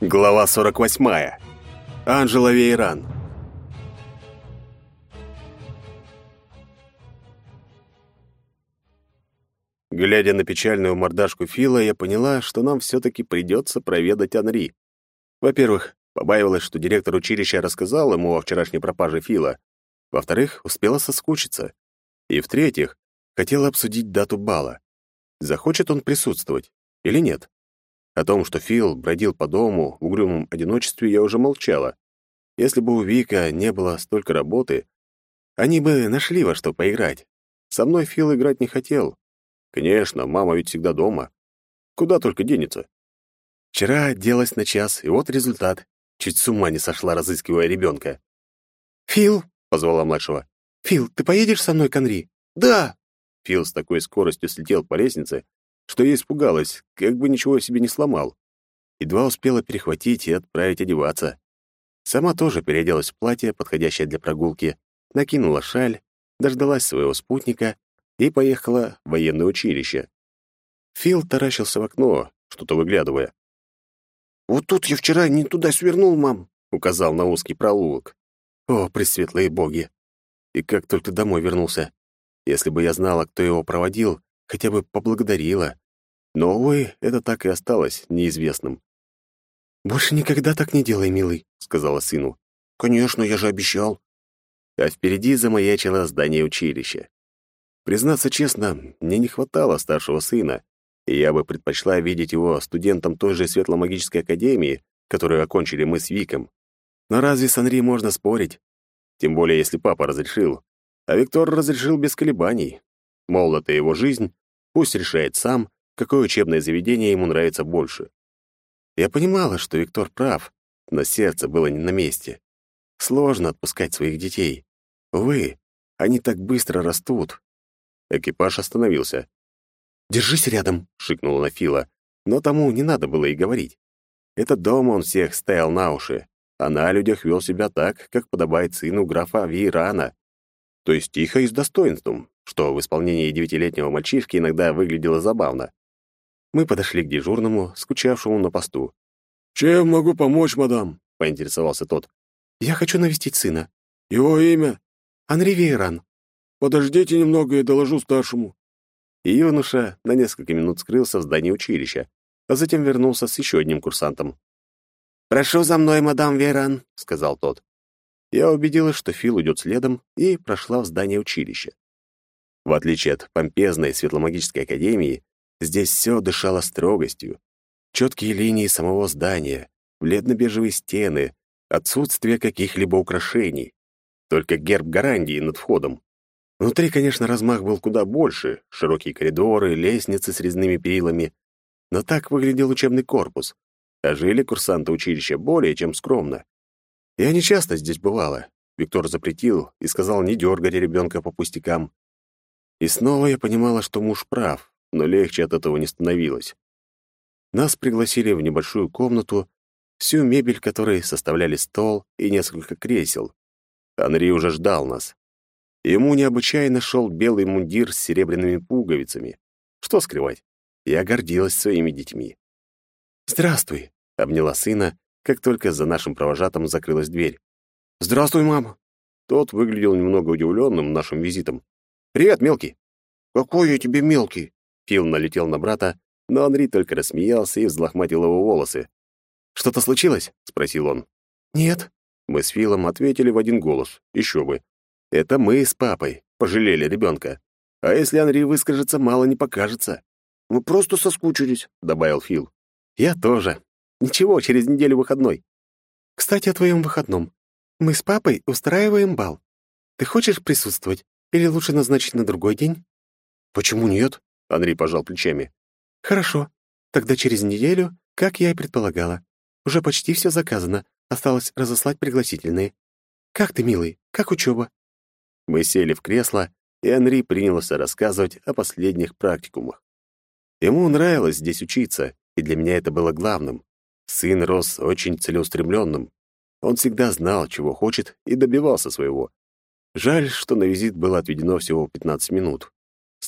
Глава 48. Анжела Вейран. Глядя на печальную мордашку Фила, я поняла, что нам все-таки придется проведать Анри. Во-первых, побаивалась, что директор училища рассказал ему о вчерашней пропаже Фила. Во-вторых, успела соскучиться. И в-третьих, хотела обсудить дату бала. Захочет он присутствовать или нет? О том, что Фил бродил по дому в угрюмом одиночестве, я уже молчала. Если бы у Вика не было столько работы, они бы нашли во что поиграть. Со мной Фил играть не хотел. Конечно, мама ведь всегда дома. Куда только денется. Вчера оделась на час, и вот результат. Чуть с ума не сошла, разыскивая ребенка. «Фил!» — позвала младшего. «Фил, ты поедешь со мной к Анри?» «Да!» Фил с такой скоростью слетел по лестнице, что я испугалась, как бы ничего себе не сломал. Едва успела перехватить и отправить одеваться. Сама тоже переоделась в платье, подходящее для прогулки, накинула шаль, дождалась своего спутника и поехала в военное училище. Фил таращился в окно, что-то выглядывая. «Вот тут я вчера не туда свернул, мам», — указал на узкий проулок. «О, пресветлые боги!» И как только домой вернулся. Если бы я знала, кто его проводил, хотя бы поблагодарила. Но, увы, это так и осталось неизвестным. «Больше никогда так не делай, милый», — сказала сыну. «Конечно, я же обещал». А впереди замаячило здание училища. Признаться честно, мне не хватало старшего сына, и я бы предпочла видеть его студентом той же светломагической академии, которую окончили мы с Виком. Но разве с Анри можно спорить? Тем более, если папа разрешил. А Виктор разрешил без колебаний. Мол, это его жизнь, пусть решает сам, какое учебное заведение ему нравится больше. Я понимала, что Виктор прав, но сердце было не на месте. Сложно отпускать своих детей. Увы, они так быстро растут. Экипаж остановился. «Держись рядом», — шикнула на Фила, но тому не надо было и говорить. Этот дом он всех стоял на уши, а на людях вел себя так, как подобает сыну графа Вейрана. То есть тихо и с достоинством, что в исполнении девятилетнего мальчишки иногда выглядело забавно. Мы подошли к дежурному, скучавшему на посту. «Чем могу помочь, мадам?» — поинтересовался тот. «Я хочу навестить сына». «Его имя?» «Анри Вейран». «Подождите немного, я доложу старшему». И юноша на несколько минут скрылся в здании училища, а затем вернулся с еще одним курсантом. «Прошу за мной, мадам Вейран», — сказал тот. Я убедилась, что Фил идет следом, и прошла в здание училища. В отличие от помпезной светломагической академии, Здесь все дышало строгостью. Четкие линии самого здания, бледно-бежевые стены, отсутствие каких-либо украшений. Только герб гарантии над входом. Внутри, конечно, размах был куда больше, широкие коридоры, лестницы с резными перилами. Но так выглядел учебный корпус. А жили курсанты училища более чем скромно. Я не часто здесь бывала. Виктор запретил и сказал не дергать ребенка по пустякам. И снова я понимала, что муж прав но легче от этого не становилось. Нас пригласили в небольшую комнату, всю мебель которой составляли стол и несколько кресел. Анри уже ждал нас. Ему необычайно шел белый мундир с серебряными пуговицами. Что скрывать? Я гордилась своими детьми. «Здравствуй», — обняла сына, как только за нашим провожатым закрылась дверь. «Здравствуй, мама». Тот выглядел немного удивленным нашим визитом. «Привет, мелкий». «Какой я тебе мелкий?» Фил налетел на брата, но Анри только рассмеялся и взлохматил его волосы. «Что-то случилось?» — спросил он. «Нет». Мы с Филом ответили в один голос. Еще бы. Это мы с папой пожалели ребенка. А если Анри выскажется, мало не покажется. «Мы просто соскучились», — добавил Фил. «Я тоже. Ничего, через неделю выходной». «Кстати, о твоем выходном. Мы с папой устраиваем бал. Ты хочешь присутствовать или лучше назначить на другой день?» «Почему нет?» Андрей пожал плечами. «Хорошо. Тогда через неделю, как я и предполагала. Уже почти все заказано. Осталось разослать пригласительные. Как ты, милый? Как учеба?» Мы сели в кресло, и Анри принялся рассказывать о последних практикумах. Ему нравилось здесь учиться, и для меня это было главным. Сын рос очень целеустремленным. Он всегда знал, чего хочет, и добивался своего. Жаль, что на визит было отведено всего 15 минут.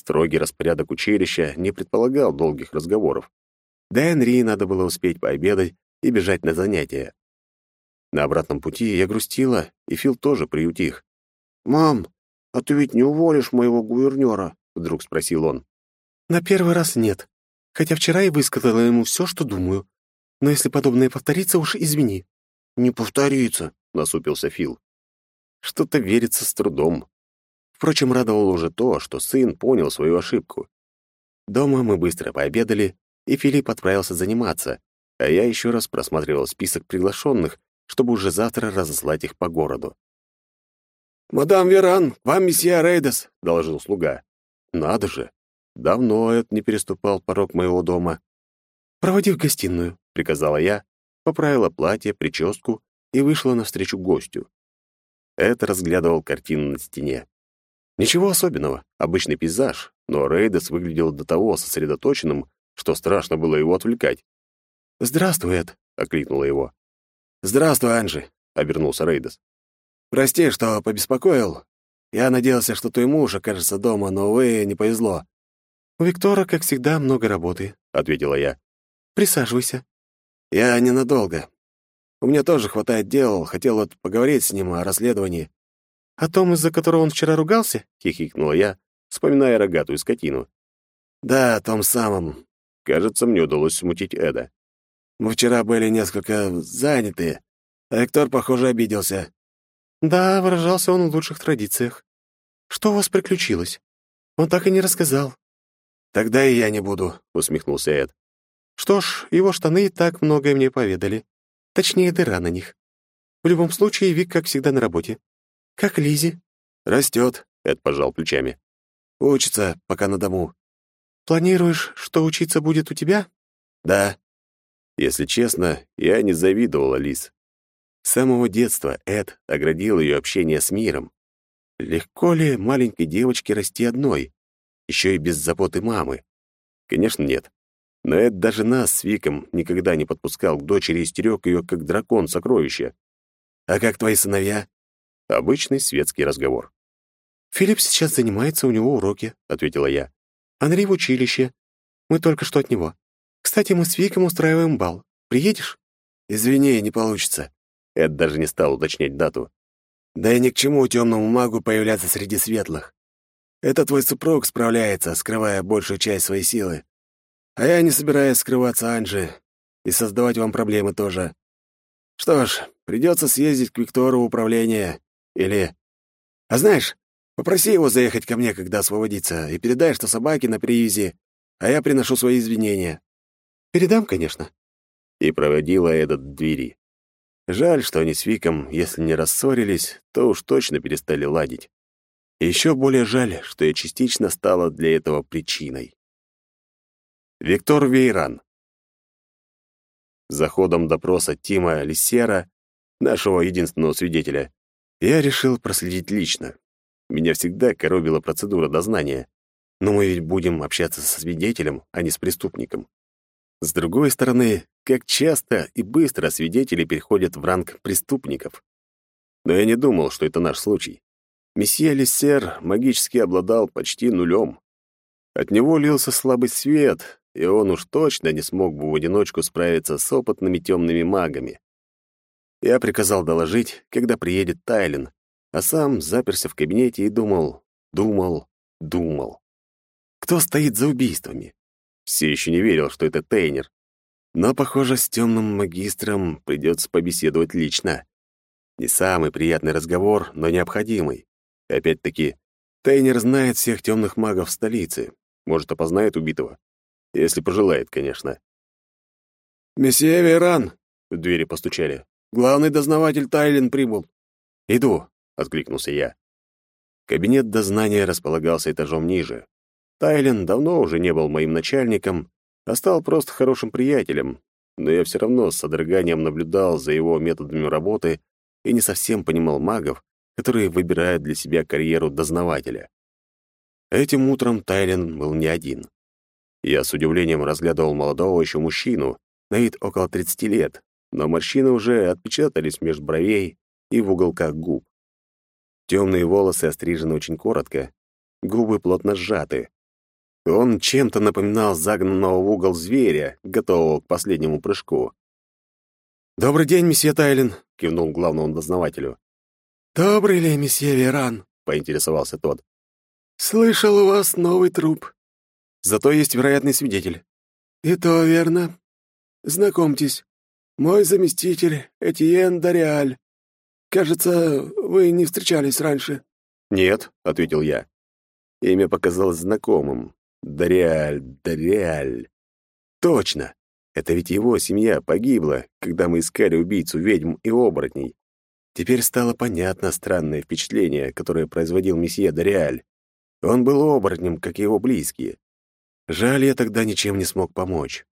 Строгий распорядок училища не предполагал долгих разговоров. Да Энри надо было успеть пообедать и бежать на занятия. На обратном пути я грустила, и Фил тоже приутих. «Мам, а ты ведь не уволишь моего гувернера?» — вдруг спросил он. «На первый раз нет. Хотя вчера я высказала ему все, что думаю. Но если подобное повторится, уж извини». «Не повторится», — насупился Фил. Что-то верится с трудом. Впрочем, радовало уже то, что сын понял свою ошибку. Дома мы быстро пообедали, и Филипп отправился заниматься, а я еще раз просматривал список приглашенных, чтобы уже завтра разослать их по городу. «Мадам Веран, вам месье Рейдес», — доложил слуга. «Надо же! Давно Эд не переступал порог моего дома». «Проводи в гостиную», — приказала я, поправила платье, прическу и вышла навстречу гостю. Эд разглядывал картину на стене. Ничего особенного, обычный пейзаж, но Рейдес выглядел до того сосредоточенным, что страшно было его отвлекать. «Здравствуй, Эд», — окликнула его. «Здравствуй, Анжи», — обернулся Рейдес. «Прости, что побеспокоил. Я надеялся, что твой муж окажется дома, но, увы, не повезло». «У Виктора, как всегда, много работы», — ответила я. «Присаживайся». «Я ненадолго. У меня тоже хватает дел. Хотел вот поговорить с ним о расследовании». «О том, из-за которого он вчера ругался?» — хихикнула я, вспоминая рогатую скотину. «Да, о том самом». Кажется, мне удалось смутить Эда. «Мы вчера были несколько заняты, а Виктор, похоже, обиделся». «Да, выражался он в лучших традициях. Что у вас приключилось? Он так и не рассказал». «Тогда и я не буду», — усмехнулся Эд. «Что ж, его штаны и так многое мне поведали. Точнее, дыра на них. В любом случае, Вик, как всегда, на работе. Как Лизи? Растет, Эд пожал плечами. Учится, пока на дому. Планируешь, что учиться будет у тебя? Да. Если честно, я не завидовала Лиз. С самого детства Эд оградил ее общение с миром. Легко ли маленькой девочке расти одной, еще и без заботы мамы? Конечно, нет. Но Эд даже нас с Виком никогда не подпускал к дочери и стерег ее, как дракон сокровища. «А как твои сыновья?» Обычный светский разговор. «Филипп сейчас занимается, у него уроки», — ответила я. «Анри в училище. Мы только что от него. Кстати, мы с Виком устраиваем бал. Приедешь?» «Извини, не получится». Эд даже не стал уточнять дату. «Да и ни к чему темному магу появляться среди светлых. Это твой супруг справляется, скрывая большую часть своей силы. А я не собираюсь скрываться, Анжи, и создавать вам проблемы тоже. Что ж, придется съездить к Виктору в управление. Или... А знаешь, попроси его заехать ко мне, когда освободится, и передай, что собаки на привязи, а я приношу свои извинения. Передам, конечно. И проводила этот двери. Жаль, что они с Виком, если не рассорились, то уж точно перестали ладить. И еще более жаль, что я частично стала для этого причиной. Виктор Вейран. За ходом допроса Тима Лисера, нашего единственного свидетеля, я решил проследить лично. Меня всегда коробила процедура дознания. Но мы ведь будем общаться со свидетелем, а не с преступником. С другой стороны, как часто и быстро свидетели переходят в ранг преступников. Но я не думал, что это наш случай. Месье Лиссер магически обладал почти нулем. От него лился слабый свет, и он уж точно не смог бы в одиночку справиться с опытными темными магами. Я приказал доложить, когда приедет Тайлин, а сам заперся в кабинете и думал, думал, думал. Кто стоит за убийствами? Все еще не верил, что это Тейнер. Но, похоже, с темным магистром придется побеседовать лично. Не самый приятный разговор, но необходимый. Опять-таки, Тейнер знает всех темных магов в столице. Может, опознает убитого. Если пожелает, конечно. «Месье Веран!» — в двери постучали. «Главный дознаватель Тайлин прибыл». «Иду», — откликнулся я. Кабинет дознания располагался этажом ниже. Тайлин давно уже не был моим начальником, а стал просто хорошим приятелем, но я все равно с содроганием наблюдал за его методами работы и не совсем понимал магов, которые выбирают для себя карьеру дознавателя. Этим утром Тайлин был не один. Я с удивлением разглядывал молодого еще мужчину, на вид около 30 лет, но морщины уже отпечатались меж бровей и в уголках губ. Темные волосы острижены очень коротко, губы плотно сжаты. Он чем-то напоминал загнанного в угол зверя, готового к последнему прыжку. «Добрый день, месье Тайлин», — кивнул главному дознавателю. «Добрый ли, месье Веран?» — поинтересовался тот. «Слышал, у вас новый труп». «Зато есть вероятный свидетель». «И то верно. Знакомьтесь, мой заместитель Этьен Дориаль. Кажется, вы не встречались раньше». «Нет», — ответил я. Имя показалось знакомым. Дориаль, Дориаль. Точно. Это ведь его семья погибла, когда мы искали убийцу ведьм и оборотней. Теперь стало понятно странное впечатление, которое производил месье Дориаль. Он был оборотнем, как и его близкие. Жаль, я тогда ничем не смог помочь.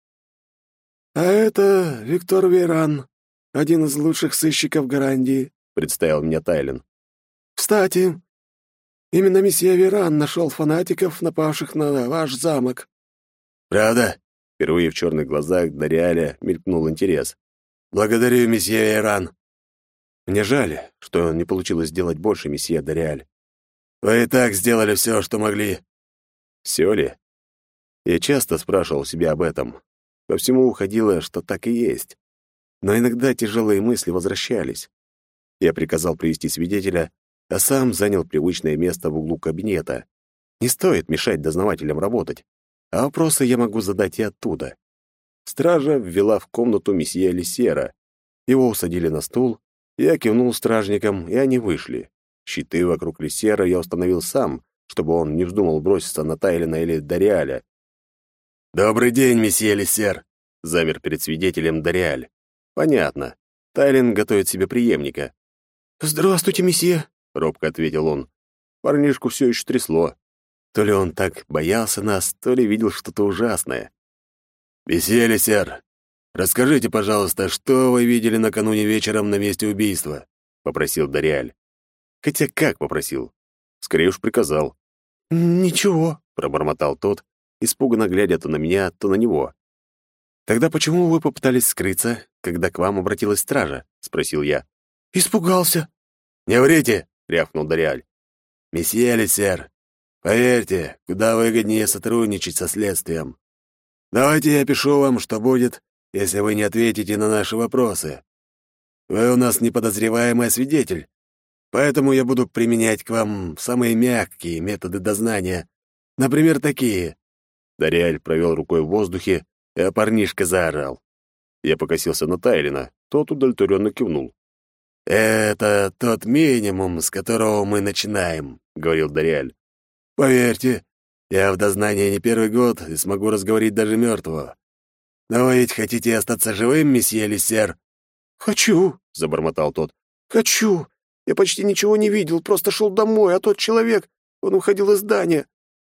«А это Виктор Веран, один из лучших сыщиков Гарандии», — представил меня Тайлен. «Кстати, именно месье Веран нашел фанатиков, напавших на ваш замок». «Правда?» — впервые в черных глазах Дориаля мелькнул интерес. «Благодарю, месье Веран». Мне жаль, что не получилось сделать больше, месье Дориаль. Вы и так сделали все, что могли. Все ли? Я часто спрашивал себя об этом. По всему уходило, что так и есть. Но иногда тяжелые мысли возвращались. Я приказал привести свидетеля, а сам занял привычное место в углу кабинета. Не стоит мешать дознавателям работать, а вопросы я могу задать и оттуда. Стража ввела в комнату месье Лисера. Его усадили на стул, я кивнул стражникам, и они вышли. Щиты вокруг Лисера я установил сам, чтобы он не вздумал броситься на Тайлина или Дориаля. «Добрый день, месье Лисер!» — замер перед свидетелем Дориаль. «Понятно. Тайлин готовит себе преемника». «Здравствуйте, месье!» — робко ответил он. Парнишку все еще трясло. То ли он так боялся нас, то ли видел что-то ужасное. «Месье Лисер, «Расскажите, пожалуйста, что вы видели накануне вечером на месте убийства?» — попросил Дориаль. Хотя как попросил? Скорее уж приказал. «Ничего», — пробормотал тот, испуганно глядя то на меня, то на него. «Тогда почему вы попытались скрыться, когда к вам обратилась стража?» — спросил я. «Испугался». «Не врите!» — рявкнул Дориаль. «Месье Лисер, поверьте, куда выгоднее сотрудничать со следствием. Давайте я пишу вам, что будет, если вы не ответите на наши вопросы. Вы у нас неподозреваемый свидетель, поэтому я буду применять к вам самые мягкие методы дознания. Например, такие». Дариаль провел рукой в воздухе, а парнишка заорал. Я покосился на Тайлина, тот удовлетворенно кивнул. «Это тот минимум, с которого мы начинаем», — говорил Дариаль. «Поверьте, я в дознании не первый год и смогу разговорить даже мертвого. «Но вы ведь хотите остаться живым, месье Лиссер?» «Хочу», — забормотал тот. «Хочу. Я почти ничего не видел, просто шел домой, а тот человек, он уходил из здания.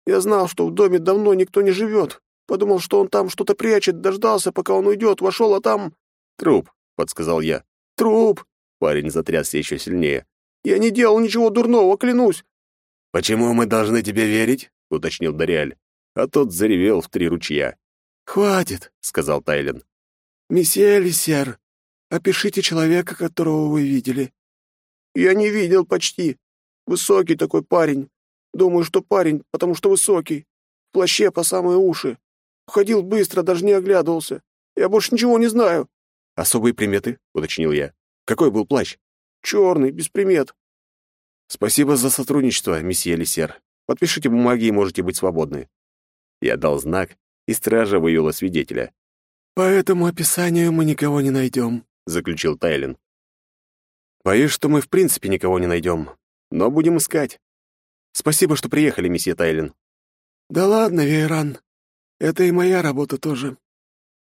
Я знал, что в доме давно никто не живет. Подумал, что он там что-то прячет, дождался, пока он уйдет, вошел, а там...» «Труп», — подсказал я. «Труп!» — парень затрясся еще сильнее. «Я не делал ничего дурного, клянусь!» «Почему мы должны тебе верить?» — уточнил Дориаль. А тот заревел в три ручья. «Хватит», — сказал Тайлен. «Месье Лисер, опишите человека, которого вы видели». «Я не видел почти. Высокий такой парень. Думаю, что парень, потому что высокий. В плаще по самые уши. Уходил быстро, даже не оглядывался. Я больше ничего не знаю». «Особые приметы», — уточнил я. «Какой был плащ?» «Черный, без примет». «Спасибо за сотрудничество, месье Лисер. Подпишите бумаги и можете быть свободны». Я дал знак, и стража вывела свидетеля. «По этому описанию мы никого не найдем», — заключил Тайлин. «Боюсь, что мы в принципе никого не найдем, но будем искать. Спасибо, что приехали, месье Тайлин». «Да ладно, Вейран, это и моя работа тоже.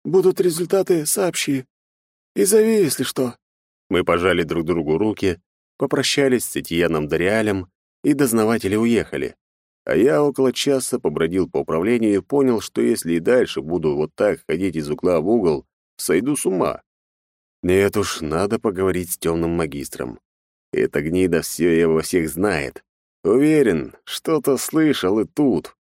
Будут результаты, сообщи. И зови, если что». Мы пожали друг другу руки, попрощались с Этьеном Дориалем, и дознаватели уехали. А я около часа побродил по управлению и понял, что если и дальше буду вот так ходить из угла в угол, сойду с ума. Нет уж, надо поговорить с темным магистром. Эта гнида все и во всех знает. Уверен, что-то слышал и тут.